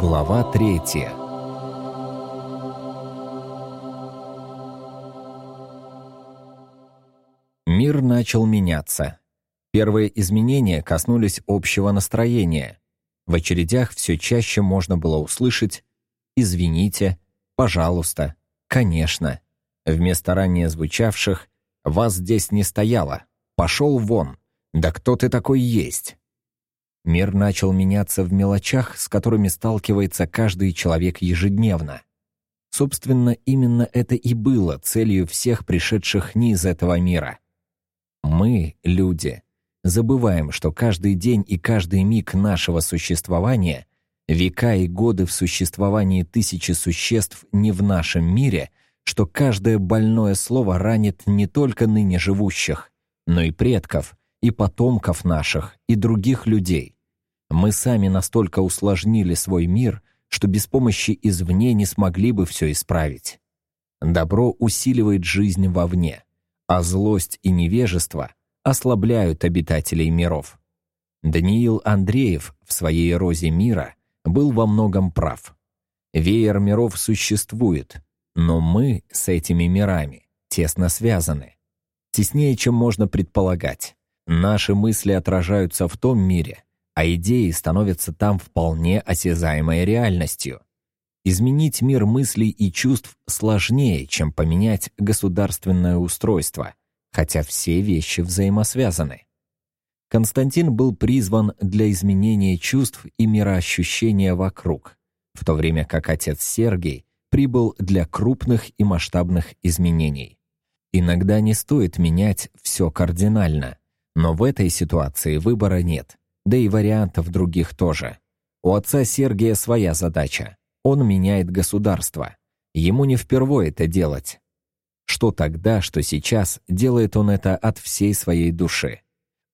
Глава третья Мир начал меняться. Первые изменения коснулись общего настроения. В очередях все чаще можно было услышать «извините», «пожалуйста», «конечно». Вместо ранее звучавших «вас здесь не стояло», «пошел вон», «да кто ты такой есть?» Мир начал меняться в мелочах, с которыми сталкивается каждый человек ежедневно. Собственно, именно это и было целью всех пришедших не из этого мира. Мы, люди, забываем, что каждый день и каждый миг нашего существования, века и годы в существовании тысячи существ не в нашем мире, что каждое больное слово ранит не только ныне живущих, но и предков, и потомков наших, и других людей. Мы сами настолько усложнили свой мир, что без помощи извне не смогли бы все исправить. Добро усиливает жизнь вовне, а злость и невежество ослабляют обитателей миров. Даниил Андреев в своей «Розе мира» был во многом прав. Веер миров существует, но мы с этими мирами тесно связаны. Теснее, чем можно предполагать. Наши мысли отражаются в том мире, а идеи становятся там вполне осязаемой реальностью. Изменить мир мыслей и чувств сложнее, чем поменять государственное устройство, хотя все вещи взаимосвязаны. Константин был призван для изменения чувств и мироощущения вокруг, в то время как отец Сергий прибыл для крупных и масштабных изменений. Иногда не стоит менять все кардинально, но в этой ситуации выбора нет, да и вариантов других тоже. У отца Сергия своя задача. Он меняет государство. Ему не впервые это делать. Что тогда, что сейчас, делает он это от всей своей души.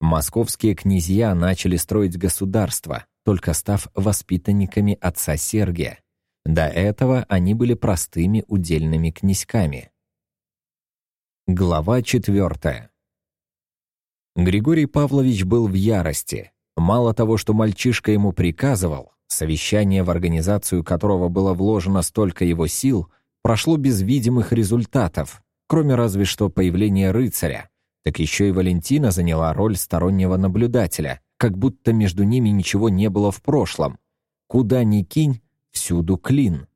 Московские князья начали строить государство, только став воспитанниками отца Сергия. До этого они были простыми удельными князьками. Глава четвертая. Григорий Павлович был в ярости. Мало того, что мальчишка ему приказывал, совещание, в организацию которого было вложено столько его сил, прошло без видимых результатов, кроме разве что появления рыцаря. Так еще и Валентина заняла роль стороннего наблюдателя, как будто между ними ничего не было в прошлом. Куда ни кинь, всюду клин.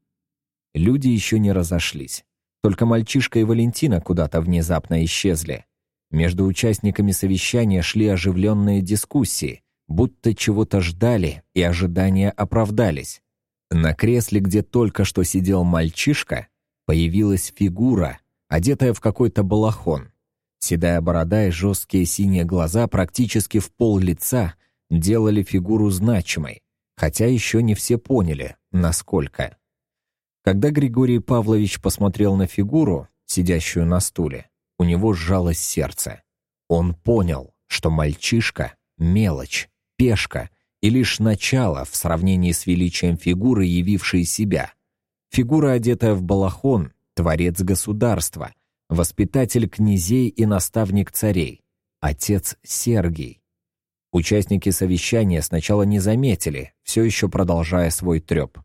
Люди еще не разошлись. Только мальчишка и Валентина куда-то внезапно исчезли. Между участниками совещания шли оживленные дискуссии, будто чего-то ждали, и ожидания оправдались. На кресле, где только что сидел мальчишка, появилась фигура, одетая в какой-то балахон. Седая борода и жесткие синие глаза практически в пол лица делали фигуру значимой, хотя еще не все поняли, насколько. Когда Григорий Павлович посмотрел на фигуру, сидящую на стуле, у него сжалось сердце. Он понял, что мальчишка — мелочь, пешка и лишь начало в сравнении с величием фигуры, явившей себя. Фигура, одетая в балахон, творец государства, воспитатель князей и наставник царей, отец Сергий. Участники совещания сначала не заметили, все еще продолжая свой треп.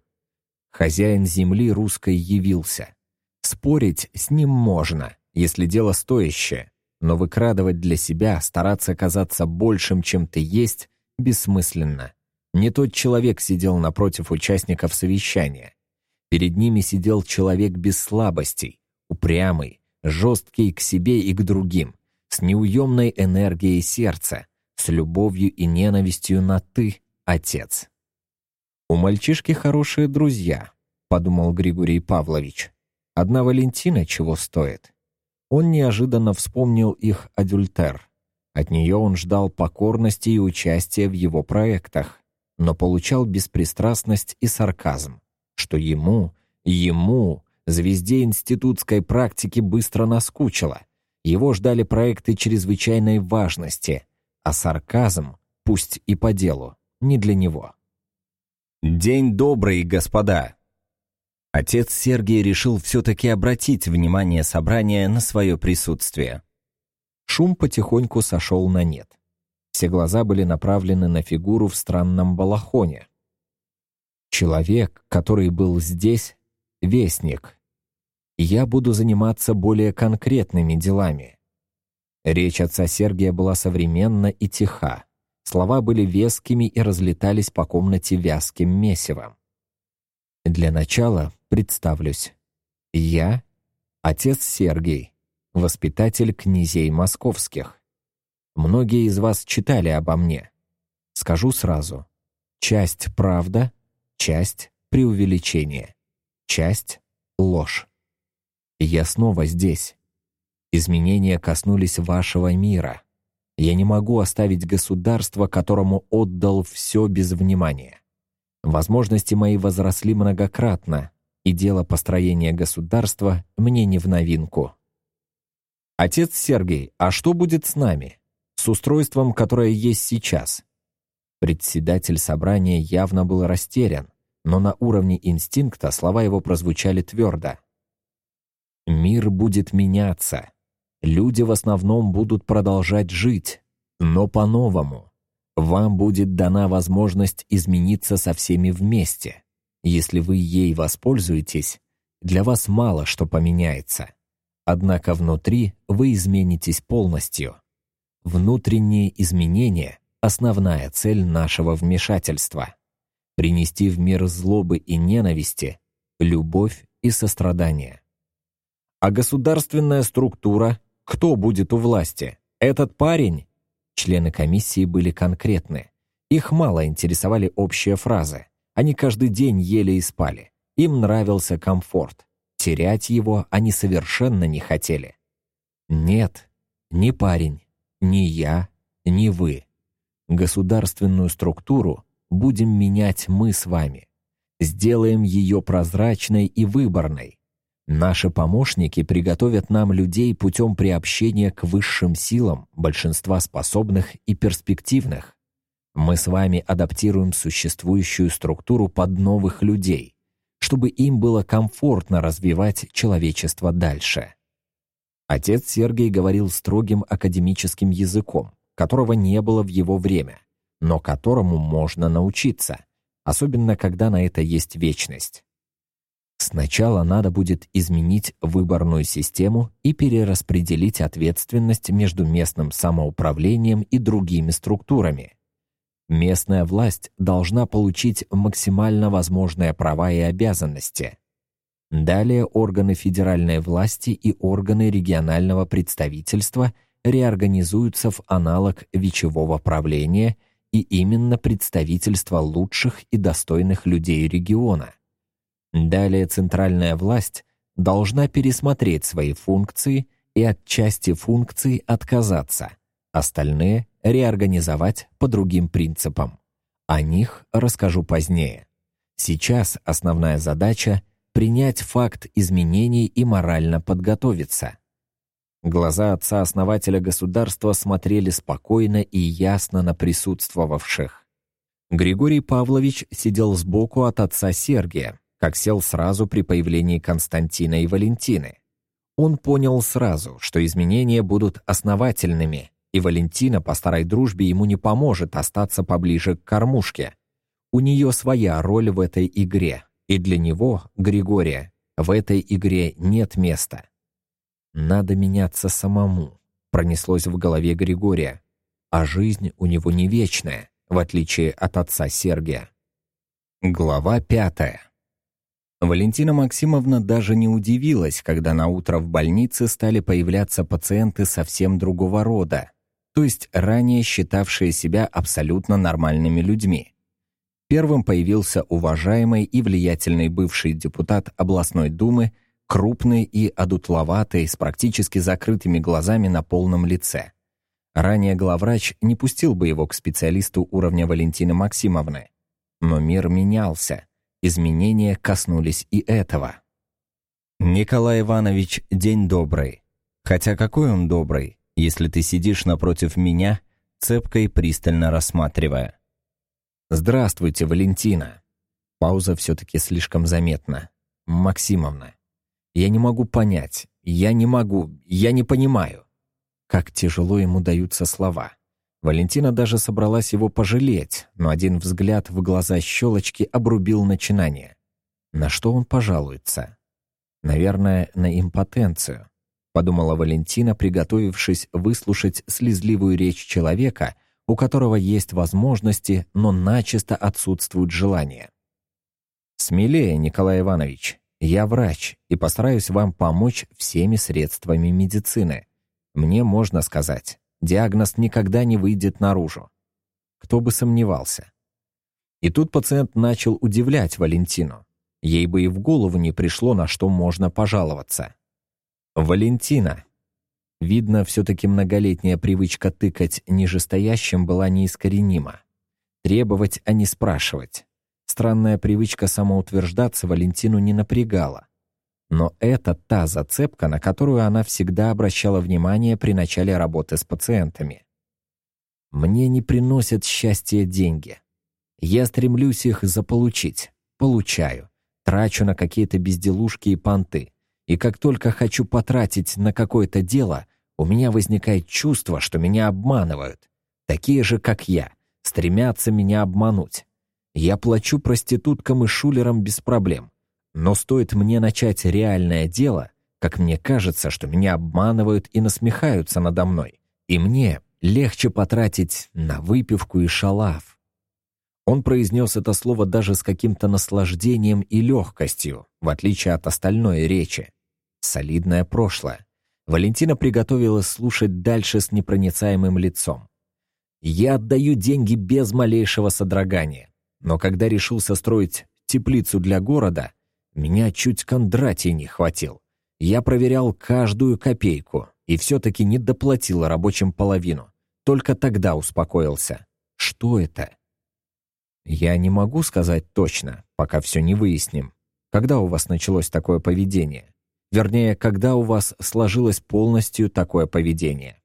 Хозяин земли русской явился. Спорить с ним можно, если дело стоящее, но выкрадывать для себя, стараться казаться большим, чем ты есть, бессмысленно. Не тот человек сидел напротив участников совещания. Перед ними сидел человек без слабостей, упрямый, жесткий к себе и к другим, с неуемной энергией сердца, с любовью и ненавистью на «ты», отец. «У мальчишки хорошие друзья», — подумал Григорий Павлович. «Одна Валентина чего стоит?» Он неожиданно вспомнил их адюльтер. От нее он ждал покорности и участия в его проектах, но получал беспристрастность и сарказм, что ему, ему, звезде институтской практики быстро наскучило. Его ждали проекты чрезвычайной важности, а сарказм, пусть и по делу, не для него. «День добрый, господа!» Отец Сергий решил все-таки обратить внимание собрания на свое присутствие. Шум потихоньку сошел на нет. Все глаза были направлены на фигуру в странном балахоне. Человек, который был здесь — вестник. Я буду заниматься более конкретными делами. Речь отца Сергия была современна и тиха. Слова были вескими и разлетались по комнате вязким месивом. Для начала представлюсь. Я — отец Сергий, воспитатель князей московских. Многие из вас читали обо мне. Скажу сразу. Часть — правда, часть — преувеличение, часть — ложь. Я снова здесь. Изменения коснулись вашего мира. Я не могу оставить государство, которому отдал все без внимания. Возможности мои возросли многократно, и дело построения государства мне не в новинку. Отец Сергей, а что будет с нами? С устройством, которое есть сейчас? Председатель собрания явно был растерян, но на уровне инстинкта слова его прозвучали твердо. «Мир будет меняться. Люди в основном будут продолжать жить, но по-новому. Вам будет дана возможность измениться со всеми вместе. Если вы ей воспользуетесь, для вас мало что поменяется. Однако внутри вы изменитесь полностью. Внутренние изменения — основная цель нашего вмешательства. Принести в мир злобы и ненависти, любовь и сострадание. А государственная структура кто будет у власти? Этот парень? Члены комиссии были конкретны. Их мало интересовали общие фразы. Они каждый день ели и спали. Им нравился комфорт. Терять его они совершенно не хотели. Нет, ни парень, ни я, ни вы. Государственную структуру будем менять мы с вами. Сделаем ее прозрачной и выборной, Наши помощники приготовят нам людей путем приобщения к высшим силам, большинства способных и перспективных. Мы с вами адаптируем существующую структуру под новых людей, чтобы им было комфортно развивать человечество дальше. Отец Сергей говорил строгим академическим языком, которого не было в его время, но которому можно научиться, особенно когда на это есть вечность. Сначала надо будет изменить выборную систему и перераспределить ответственность между местным самоуправлением и другими структурами. Местная власть должна получить максимально возможные права и обязанности. Далее органы федеральной власти и органы регионального представительства реорганизуются в аналог вечевого правления и именно представительство лучших и достойных людей региона – Далее центральная власть должна пересмотреть свои функции и от части функций отказаться, остальные реорганизовать по другим принципам. О них расскажу позднее. Сейчас основная задача — принять факт изменений и морально подготовиться. Глаза отца-основателя государства смотрели спокойно и ясно на присутствовавших. Григорий Павлович сидел сбоку от отца Сергия, как сел сразу при появлении Константина и Валентины. Он понял сразу, что изменения будут основательными, и Валентина по старой дружбе ему не поможет остаться поближе к кормушке. У нее своя роль в этой игре, и для него, Григория, в этой игре нет места. «Надо меняться самому», — пронеслось в голове Григория, а жизнь у него не вечная, в отличие от отца Сергия. Глава пятая. Валентина Максимовна даже не удивилась, когда на утро в больнице стали появляться пациенты совсем другого рода, то есть ранее считавшие себя абсолютно нормальными людьми. Первым появился уважаемый и влиятельный бывший депутат областной думы, крупный и одутловатый, с практически закрытыми глазами на полном лице. Ранее главврач не пустил бы его к специалисту уровня Валентины Максимовны. Но мир менялся. Изменения коснулись и этого. «Николай Иванович, день добрый. Хотя какой он добрый, если ты сидишь напротив меня, цепко и пристально рассматривая?» «Здравствуйте, Валентина». Пауза все-таки слишком заметна. «Максимовна, я не могу понять, я не могу, я не понимаю». Как тяжело ему даются слова. Валентина даже собралась его пожалеть, но один взгляд в глаза щелочки обрубил начинание. На что он пожалуется? Наверное, на импотенцию, подумала Валентина, приготовившись выслушать слезливую речь человека, у которого есть возможности, но начисто отсутствует желание. «Смелее, Николай Иванович. Я врач и постараюсь вам помочь всеми средствами медицины. Мне можно сказать, диагноз никогда не выйдет наружу. Кто бы сомневался. И тут пациент начал удивлять Валентину. Ей бы и в голову не пришло, на что можно пожаловаться. «Валентина!» Видно, все-таки многолетняя привычка тыкать нижестоящим была неискоренима. Требовать, а не спрашивать. Странная привычка самоутверждаться Валентину не напрягала. Но это та зацепка, на которую она всегда обращала внимание при начале работы с пациентами. «Мне не приносят счастья деньги. Я стремлюсь их заполучить. Получаю. Трачу на какие-то безделушки и понты. И как только хочу потратить на какое-то дело, у меня возникает чувство, что меня обманывают. Такие же, как я, стремятся меня обмануть. Я плачу проституткам и шулерам без проблем. Но стоит мне начать реальное дело, как мне кажется, что меня обманывают и насмехаются надо мной. И мне легче потратить на выпивку и шалав. Он произнес это слово даже с каким-то наслаждением и легкостью, в отличие от остальной речи. Солидное прошлое. Валентина приготовилась слушать дальше с непроницаемым лицом. «Я отдаю деньги без малейшего содрогания, но когда решился строить теплицу для города, меня чуть Кондратий не хватил. Я проверял каждую копейку и все-таки не доплатил рабочим половину. Только тогда успокоился. Что это? Я не могу сказать точно, пока все не выясним. Когда у вас началось такое поведение? Вернее, когда у вас сложилось полностью такое поведение?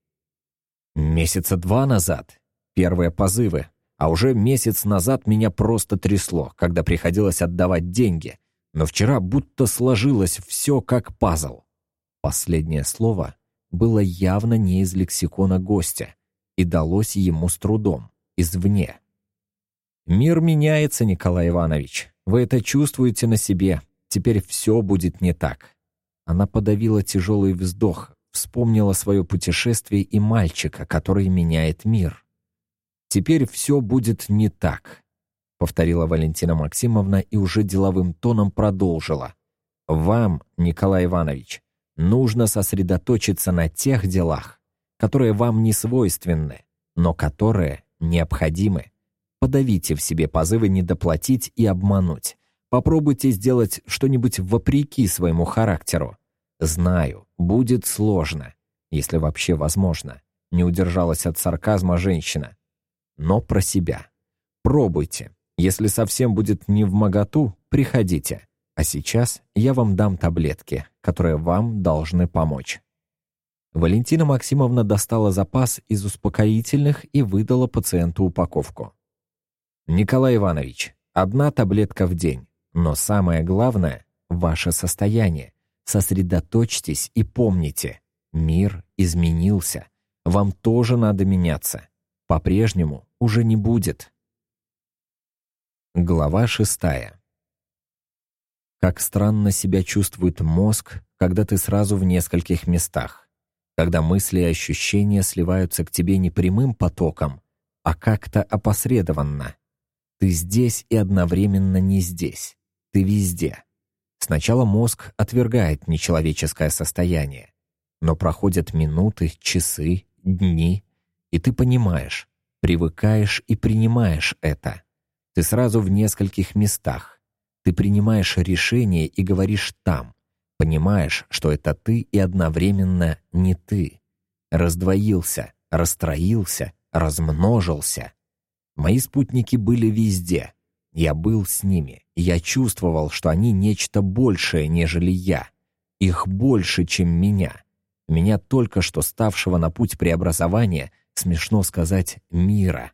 Месяца два назад. Первые позывы. А уже месяц назад меня просто трясло, когда приходилось отдавать деньги — но вчера будто сложилось все как пазл. Последнее слово было явно не из лексикона гостя и далось ему с трудом, извне. «Мир меняется, Николай Иванович. Вы это чувствуете на себе. Теперь все будет не так». Она подавила тяжелый вздох, вспомнила свое путешествие и мальчика, который меняет мир. «Теперь все будет не так повторила Валентина Максимовна и уже деловым тоном продолжила. Вам, Николай Иванович, нужно сосредоточиться на тех делах, которые вам не свойственны, но которые необходимы. Подавите в себе позывы недоплатить и обмануть. Попробуйте сделать что-нибудь вопреки своему характеру. Знаю, будет сложно, если вообще возможно. Не удержалась от сарказма женщина. Но про себя. Пробуйте. Если совсем будет не в моготу, приходите. А сейчас я вам дам таблетки, которые вам должны помочь». Валентина Максимовна достала запас из успокоительных и выдала пациенту упаковку. «Николай Иванович, одна таблетка в день, но самое главное — ваше состояние. Сосредоточьтесь и помните, мир изменился. Вам тоже надо меняться. По-прежнему уже не будет». Глава шестая. Как странно себя чувствует мозг, когда ты сразу в нескольких местах, когда мысли и ощущения сливаются к тебе не прямым потоком, а как-то опосредованно. Ты здесь и одновременно не здесь. Ты везде. Сначала мозг отвергает нечеловеческое состояние, но проходят минуты, часы, дни, и ты понимаешь, привыкаешь и принимаешь это. Ты сразу в нескольких местах. Ты принимаешь решение и говоришь там. Понимаешь, что это ты и одновременно не ты. Раздвоился, расстроился, размножился. Мои спутники были везде. Я был с ними. Я чувствовал, что они нечто большее, нежели я. Их больше, чем меня. Меня только что ставшего на путь преобразования, смешно сказать, мира.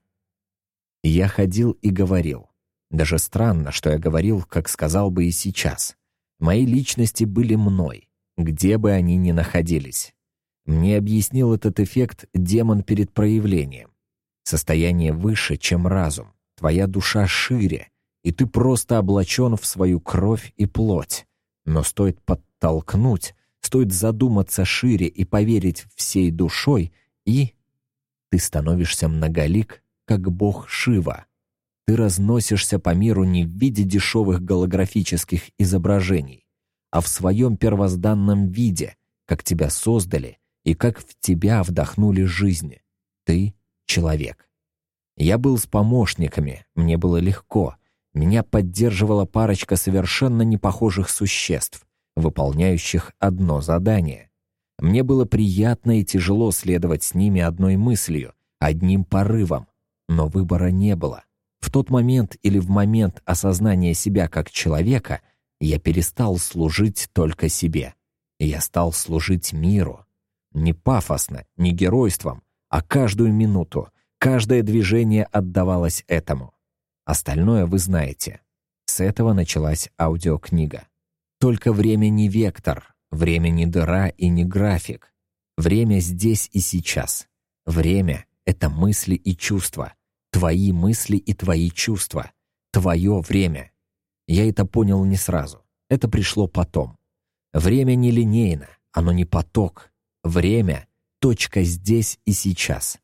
Я ходил и говорил. Даже странно, что я говорил, как сказал бы и сейчас. Мои личности были мной, где бы они ни находились. Мне объяснил этот эффект демон перед проявлением. Состояние выше, чем разум. Твоя душа шире, и ты просто облачен в свою кровь и плоть. Но стоит подтолкнуть, стоит задуматься шире и поверить всей душой, и ты становишься многолик, как бог Шива. Ты разносишься по миру не в виде дешевых голографических изображений, а в своем первозданном виде, как тебя создали и как в тебя вдохнули жизнь. Ты — человек. Я был с помощниками, мне было легко. Меня поддерживала парочка совершенно непохожих существ, выполняющих одно задание. Мне было приятно и тяжело следовать с ними одной мыслью, одним порывом, но выбора не было. В тот момент или в момент осознания себя как человека я перестал служить только себе. Я стал служить миру. Не пафосно, не геройством, а каждую минуту, каждое движение отдавалось этому. Остальное вы знаете. С этого началась аудиокнига. Только время не вектор, время не дыра и не график. Время здесь и сейчас. Время — это мысли и чувства. Твои мысли и твои чувства. Твое время. Я это понял не сразу. Это пришло потом. Время не линейно, оно не поток. Время — точка здесь и сейчас.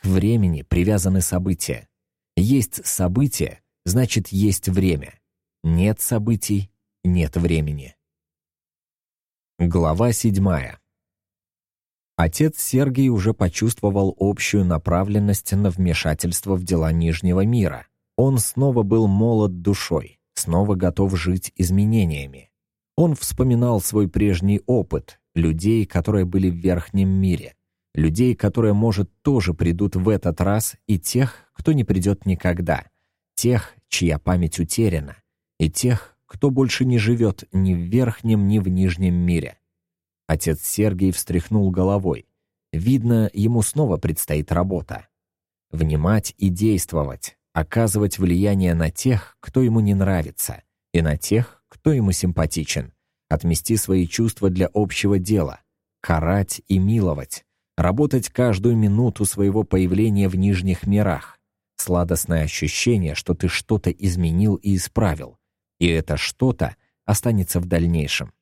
К времени привязаны события. Есть события, значит, есть время. Нет событий — нет времени. Глава седьмая. Отец Сергий уже почувствовал общую направленность на вмешательство в дела Нижнего мира. Он снова был молод душой, снова готов жить изменениями. Он вспоминал свой прежний опыт, людей, которые были в Верхнем мире, людей, которые, может, тоже придут в этот раз, и тех, кто не придет никогда, тех, чья память утеряна, и тех, кто больше не живет ни в Верхнем, ни в Нижнем мире. Отец Сергий встряхнул головой. Видно, ему снова предстоит работа. Внимать и действовать, оказывать влияние на тех, кто ему не нравится, и на тех, кто ему симпатичен, отмести свои чувства для общего дела, карать и миловать, работать каждую минуту своего появления в нижних мирах. Сладостное ощущение, что ты что-то изменил и исправил, и это что-то останется в дальнейшем.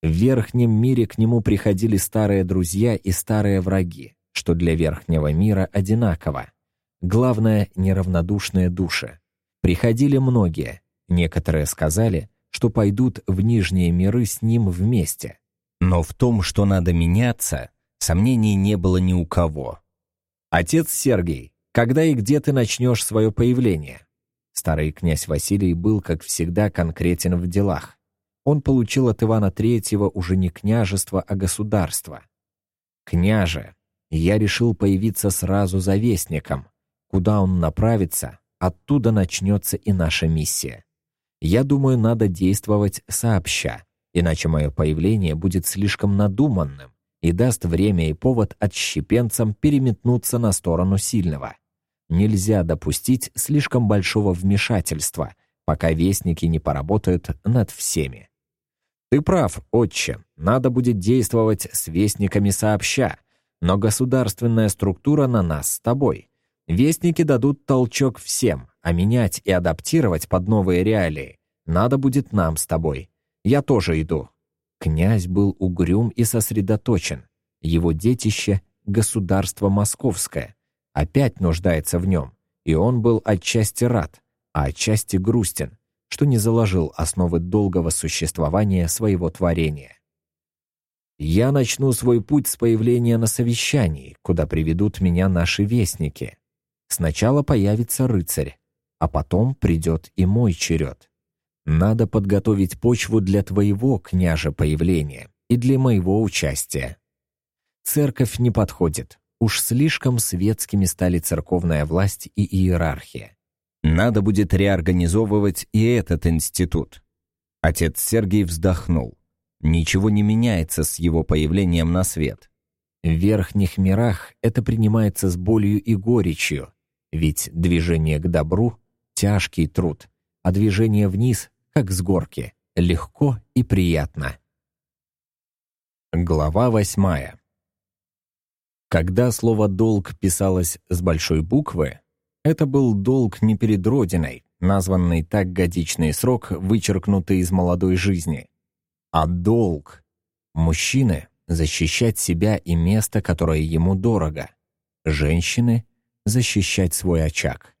В верхнем мире к нему приходили старые друзья и старые враги, что для верхнего мира одинаково. Главное — неравнодушные души. Приходили многие, некоторые сказали, что пойдут в нижние миры с ним вместе. Но в том, что надо меняться, сомнений не было ни у кого. «Отец Сергий, когда и где ты начнешь свое появление?» Старый князь Василий был, как всегда, конкретен в делах он получил от Ивана III уже не княжество, а государство. «Княже, я решил появиться сразу за вестником. Куда он направится, оттуда начнется и наша миссия. Я думаю, надо действовать сообща, иначе мое появление будет слишком надуманным и даст время и повод отщепенцам переметнуться на сторону сильного. Нельзя допустить слишком большого вмешательства, пока вестники не поработают над всеми. Ты прав, отче, надо будет действовать с вестниками сообща, но государственная структура на нас с тобой. Вестники дадут толчок всем, а менять и адаптировать под новые реалии надо будет нам с тобой. Я тоже иду». Князь был угрюм и сосредоточен. Его детище — государство московское. Опять нуждается в нем, и он был отчасти рад, а отчасти грустен что не заложил основы долгого существования своего творения. Я начну свой путь с появления на совещании, куда приведут меня наши вестники. Сначала появится рыцарь, а потом придет и мой черед. Надо подготовить почву для твоего, княже, появления и для моего участия. Церковь не подходит, уж слишком светскими стали церковная власть и иерархия. Надо будет реорганизовывать и этот институт. Отец Сергей вздохнул. Ничего не меняется с его появлением на свет. В верхних мирах это принимается с болью и горечью, ведь движение к добру — тяжкий труд, а движение вниз, как с горки, легко и приятно. Глава восьмая Когда слово «долг» писалось с большой буквы, это был долг не перед Родиной, названный так годичный срок, вычеркнутый из молодой жизни, а долг. Мужчины — защищать себя и место, которое ему дорого. Женщины — защищать свой очаг.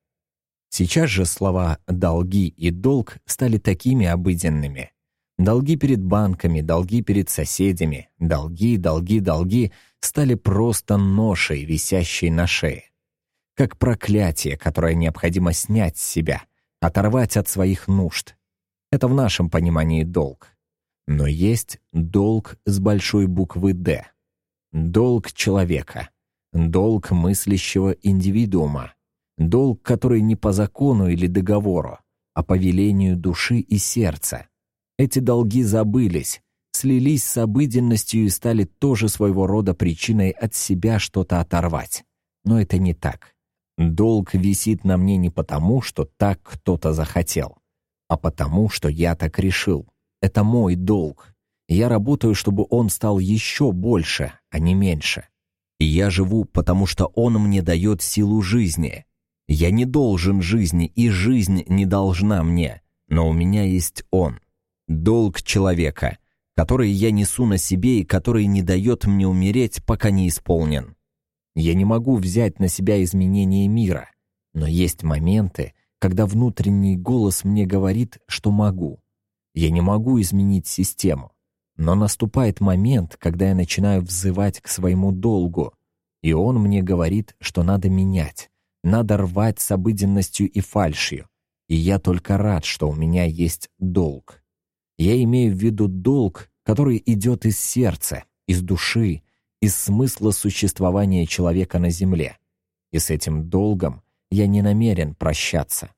Сейчас же слова «долги» и «долг» стали такими обыденными. Долги перед банками, долги перед соседями, долги, долги, долги стали просто ношей, висящей на шее. Как проклятие, которое необходимо снять с себя, оторвать от своих нужд. Это в нашем понимании долг. Но есть долг с большой буквы «Д». Долг человека. Долг мыслящего индивидуума. Долг, который не по закону или договору, а по велению души и сердца. Эти долги забылись, слились с обыденностью и стали тоже своего рода причиной от себя что-то оторвать. Но это не так. Долг висит на мне не потому, что так кто-то захотел, а потому, что я так решил. Это мой долг. Я работаю, чтобы он стал еще больше, а не меньше. И я живу, потому что он мне дает силу жизни. Я не должен жизни, и жизнь не должна мне, но у меня есть он. Долг человека, который я несу на себе и который не дает мне умереть, пока не исполнен. Я не могу взять на себя изменение мира, но есть моменты, когда внутренний голос мне говорит, что могу. Я не могу изменить систему, но наступает момент, когда я начинаю взывать к своему долгу, и он мне говорит, что надо менять, надо рвать с обыденностью и фальшью, и я только рад, что у меня есть долг. Я имею в виду долг, который идет из сердца, из души, из смысла существования человека на Земле. И с этим долгом я не намерен прощаться.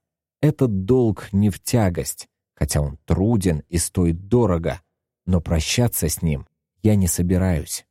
Этот долг не в тягость, хотя он труден и стоит дорого, но прощаться с ним я не собираюсь.